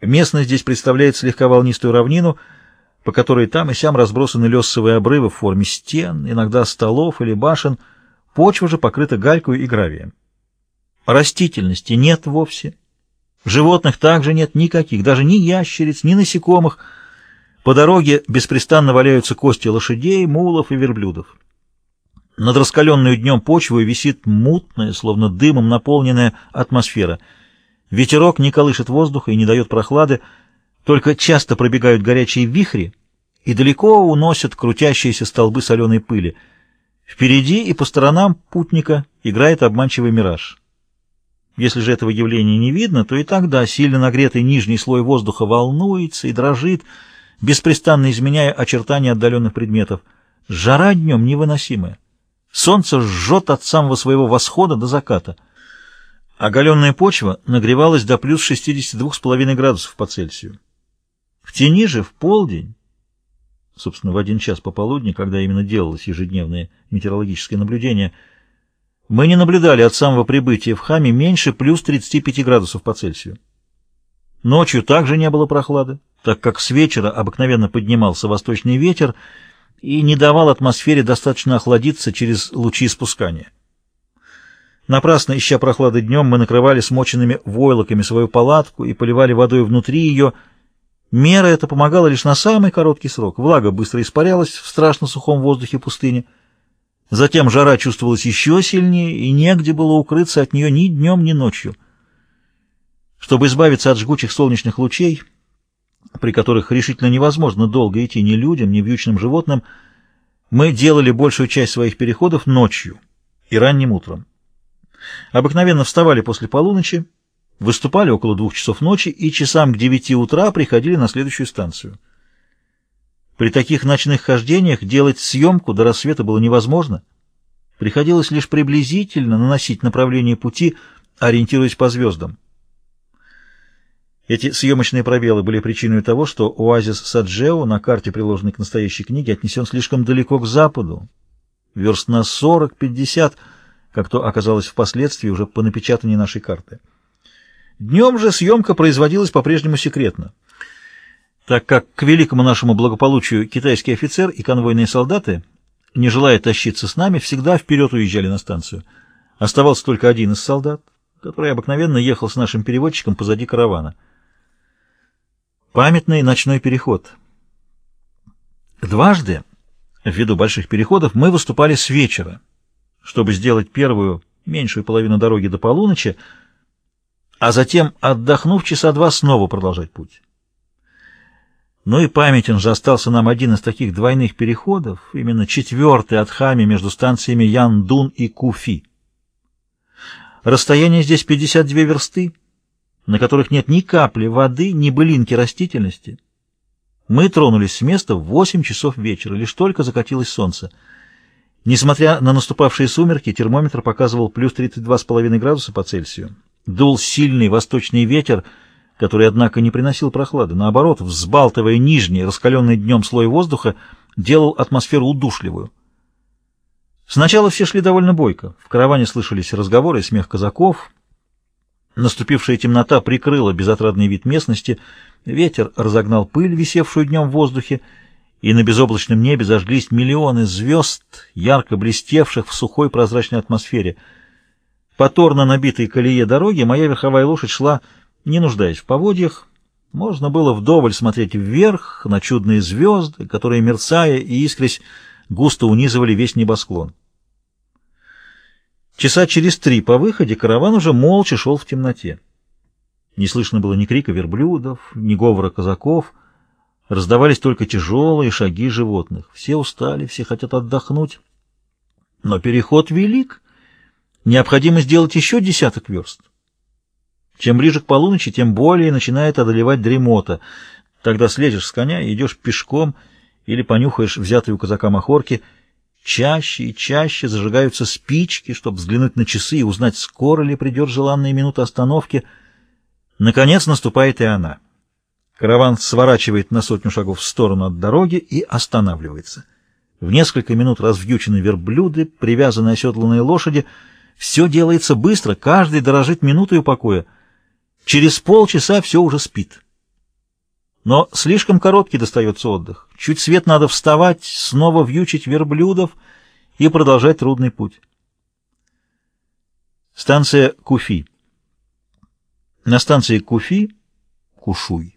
Местность здесь представляет слегка волнистую равнину, по которой там и сям разбросаны лесовые обрывы в форме стен, иногда столов или башен, почва же покрыта галькой и гравием. Растительности нет вовсе. Животных также нет никаких, даже ни ящериц, ни насекомых. По дороге беспрестанно валяются кости лошадей, мулов и верблюдов. Над раскаленную днем почвой висит мутная, словно дымом наполненная атмосфера. Ветерок не колышет воздуха и не дает прохлады, только часто пробегают горячие вихри и далеко уносят крутящиеся столбы соленой пыли. Впереди и по сторонам путника играет обманчивый мираж. Если же этого явления не видно, то и тогда сильно нагретый нижний слой воздуха волнуется и дрожит, беспрестанно изменяя очертания отдаленных предметов. Жара днем невыносимая. Солнце жжет от самого своего восхода до заката. Оголенная почва нагревалась до плюс 62,5 градусов по Цельсию. В тени же в полдень, собственно, в один час пополудни, когда именно делалось ежедневное метеорологическое наблюдение, мы не наблюдали от самого прибытия в Хаме меньше плюс 35 градусов по Цельсию. Ночью также не было прохлады, так как с вечера обыкновенно поднимался восточный ветер, и не давал атмосфере достаточно охладиться через лучи спускания. Напрасно, ища прохлады днем, мы накрывали смоченными войлоками свою палатку и поливали водой внутри ее. Мера эта помогала лишь на самый короткий срок. Влага быстро испарялась в страшно сухом воздухе пустыни. Затем жара чувствовалась еще сильнее, и негде было укрыться от нее ни днем, ни ночью. Чтобы избавиться от жгучих солнечных лучей, при которых решительно невозможно долго идти ни людям, ни вьючным животным, мы делали большую часть своих переходов ночью и ранним утром. Обыкновенно вставали после полуночи, выступали около двух часов ночи и часам к девяти утра приходили на следующую станцию. При таких ночных хождениях делать съемку до рассвета было невозможно. Приходилось лишь приблизительно наносить направление пути, ориентируясь по звездам. Эти съемочные пробелы были причиной того, что оазис Саджео на карте, приложенной к настоящей книге, отнесен слишком далеко к западу, верст на 40-50, как то оказалось впоследствии уже по напечатании нашей карты. Днем же съемка производилась по-прежнему секретно, так как к великому нашему благополучию китайский офицер и конвойные солдаты, не желая тащиться с нами, всегда вперед уезжали на станцию. Оставался только один из солдат, который обыкновенно ехал с нашим переводчиком позади каравана — Памятный ночной переход. Дважды, ввиду больших переходов, мы выступали с вечера, чтобы сделать первую, меньшую половину дороги до полуночи, а затем, отдохнув часа два, снова продолжать путь. Ну и памятен же остался нам один из таких двойных переходов, именно четвертый от Хами между станциями Яндун и Куфи. Расстояние здесь 52 версты, на которых нет ни капли воды, ни былинки растительности. Мы тронулись с места в восемь часов вечера, лишь только закатилось солнце. Несмотря на наступавшие сумерки, термометр показывал плюс 32,5 градуса по Цельсию. Дул сильный восточный ветер, который, однако, не приносил прохлады. Наоборот, взбалтывая нижний, раскаленный днем слой воздуха, делал атмосферу удушливую. Сначала все шли довольно бойко. В караване слышались разговоры и смех казаков — Наступившая темнота прикрыла безотрадный вид местности, ветер разогнал пыль, висевшую днем в воздухе, и на безоблачном небе зажглись миллионы звезд, ярко блестевших в сухой прозрачной атмосфере. По торно набитой колее дороги моя верховая лошадь шла, не нуждаясь в поводьях. Можно было вдоволь смотреть вверх на чудные звезды, которые, мерцая и искрясь, густо унизывали весь небосклон. Часа через три по выходе караван уже молча шел в темноте. Не слышно было ни крика верблюдов, ни говора казаков. Раздавались только тяжелые шаги животных. Все устали, все хотят отдохнуть. Но переход велик. Необходимо сделать еще десяток верст. Чем ближе к полуночи, тем более начинает одолевать дремота. Тогда слезешь с коня идешь пешком или понюхаешь взятые у казака махорки — Чаще и чаще зажигаются спички, чтобы взглянуть на часы и узнать, скоро ли придет желанная минута остановки. Наконец наступает и она. Караван сворачивает на сотню шагов в сторону от дороги и останавливается. В несколько минут развьючены верблюды, привязанные оседланные лошади. Все делается быстро, каждый дорожит минутой покоя. Через полчаса все уже спит. Но слишком короткий достается отдых. Чуть свет надо вставать, снова вьючить верблюдов и продолжать трудный путь. Станция Куфи. На станции Куфи, Кушуй,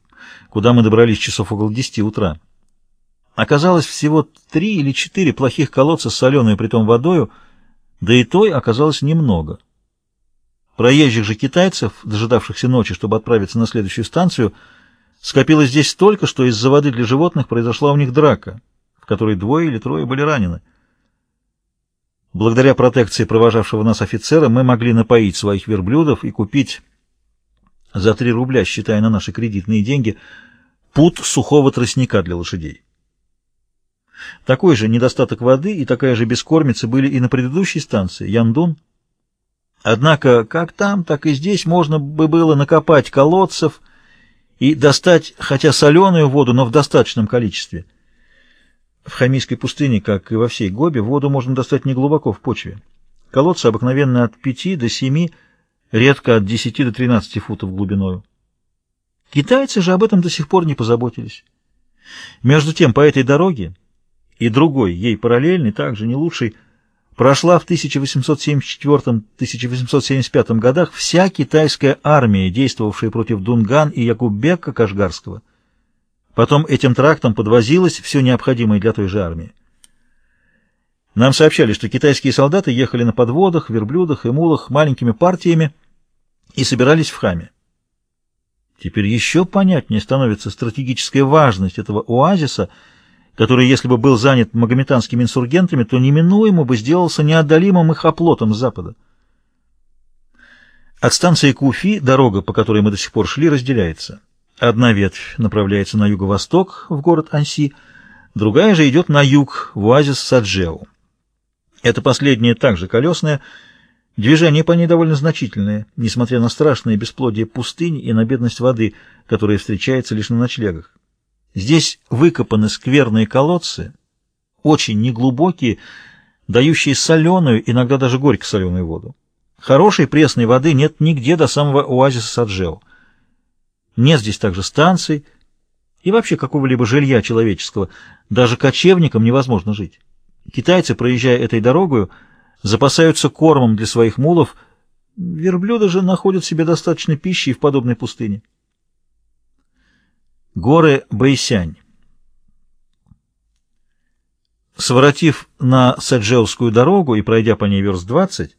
куда мы добрались часов около десяти утра, оказалось всего три или четыре плохих колодца с соленой притом водою, да и той оказалось немного. Проезжих же китайцев, дожидавшихся ночи, чтобы отправиться на следующую станцию, скопилось здесь столько, что из-за воды для животных произошла у них драка, в которой двое или трое были ранены. Благодаря протекции провожавшего нас офицера мы могли напоить своих верблюдов и купить за три рубля, считая на наши кредитные деньги, пут сухого тростника для лошадей. Такой же недостаток воды и такая же бескормица были и на предыдущей станции, Яндун. Однако как там, так и здесь можно бы было накопать колодцев и достать хотя соленую воду, но в достаточном количестве. В Хамийской пустыне, как и во всей Гобе, воду можно достать неглубоко в почве. Колодцы обыкновенно от 5 до 7, редко от 10 до 13 футов глубиною. Китайцы же об этом до сих пор не позаботились. Между тем, по этой дороге и другой, ей параллельный, также не лучший, прошла в 1874-1875 годах вся китайская армия, действовавшая против Дунган и Якуббека Кашгарского. Потом этим трактом подвозилось все необходимое для той же армии. Нам сообщали, что китайские солдаты ехали на подводах, верблюдах и мулах маленькими партиями и собирались в хаме. Теперь еще понятнее становится стратегическая важность этого оазиса, который, если бы был занят магометанскими инсургентами, то неминуемо бы сделался неотдалимым их оплотом с запада. От станции Куфи дорога, по которой мы до сих пор шли, разделяется. Одна ветвь направляется на юго-восток, в город Анси, другая же идет на юг, в оазис Саджеу. Это последнее также колесное, движение по ней довольно значительное, несмотря на страшное бесплодие пустыни и на бедность воды, которая встречается лишь на ночлегах. Здесь выкопаны скверные колодцы, очень неглубокие, дающие соленую, иногда даже горько-соленую воду. Хорошей пресной воды нет нигде до самого оазиса Саджеу. Нет здесь также станций и вообще какого-либо жилья человеческого. Даже кочевникам невозможно жить. Китайцы, проезжая этой дорогою, запасаются кормом для своих мулов. Верблюды же находят себе достаточно пищи и в подобной пустыне. Горы Байсянь Своротив на Саджеускую дорогу и пройдя по ней верст 20,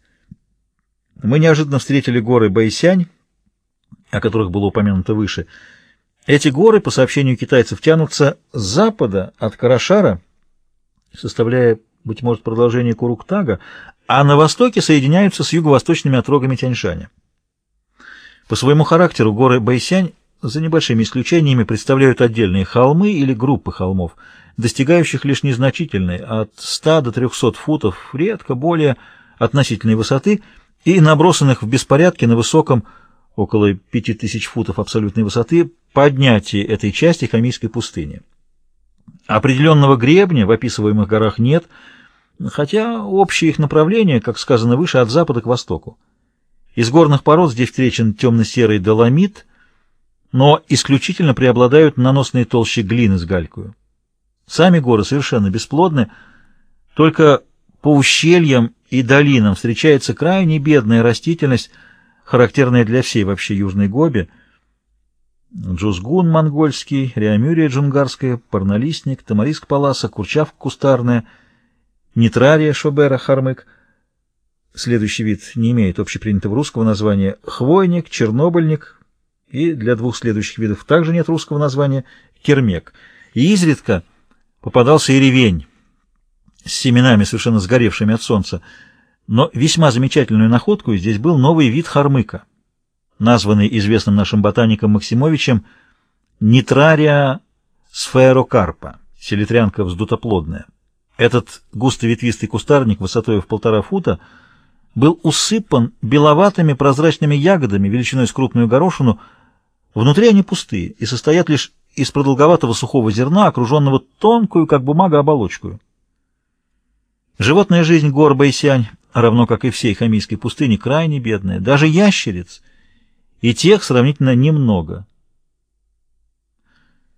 мы неожиданно встретили горы Байсянь, о которых было упомянуто выше. Эти горы, по сообщению китайцев, тянутся с запада от Карашара, составляя, быть может, продолжение Куруктага, а на востоке соединяются с юго-восточными отрогами Тяньшаня. По своему характеру горы Байсянь, за небольшими исключениями, представляют отдельные холмы или группы холмов, достигающих лишь незначительной, от 100 до 300 футов, редко более относительной высоты, и набросанных в беспорядке на высоком около 5000 футов абсолютной высоты, поднятие этой части Хамийской пустыни. Определенного гребня в описываемых горах нет, хотя общее их направление, как сказано выше, от запада к востоку. Из горных пород здесь встречен темно-серый доломит, но исключительно преобладают наносные толщи глины с галькою. Сами горы совершенно бесплодны, только по ущельям и долинам встречается крайне бедная растительность, характерная для всей вообще Южной Гоби. Джузгун монгольский, Реамюрия джунгарская, парнолистник, тамариск паласа, курчавка кустарная, нитрария шобера хармык. Следующий вид не имеет общепринятого русского названия хвойник, чернобыльник, и для двух следующих видов также нет русского названия кермек. И изредка попадался и ревень с семенами, совершенно сгоревшими от солнца. Но весьма замечательную находкой здесь был новый вид хормыка, названный известным нашим ботаником Максимовичем Нитрария сферокарпа, селитрянка вздутоплодная. Этот густоветвистый кустарник высотой в полтора фута был усыпан беловатыми прозрачными ягодами величиной с крупную горошину. Внутри они пустые и состоят лишь из продолговатого сухого зерна, окруженного тонкую, как бумага, оболочкой. Животная жизнь гор Байсянь равно как и всей Хамийской пустыни, крайне бедная. Даже ящериц, и тех сравнительно немного.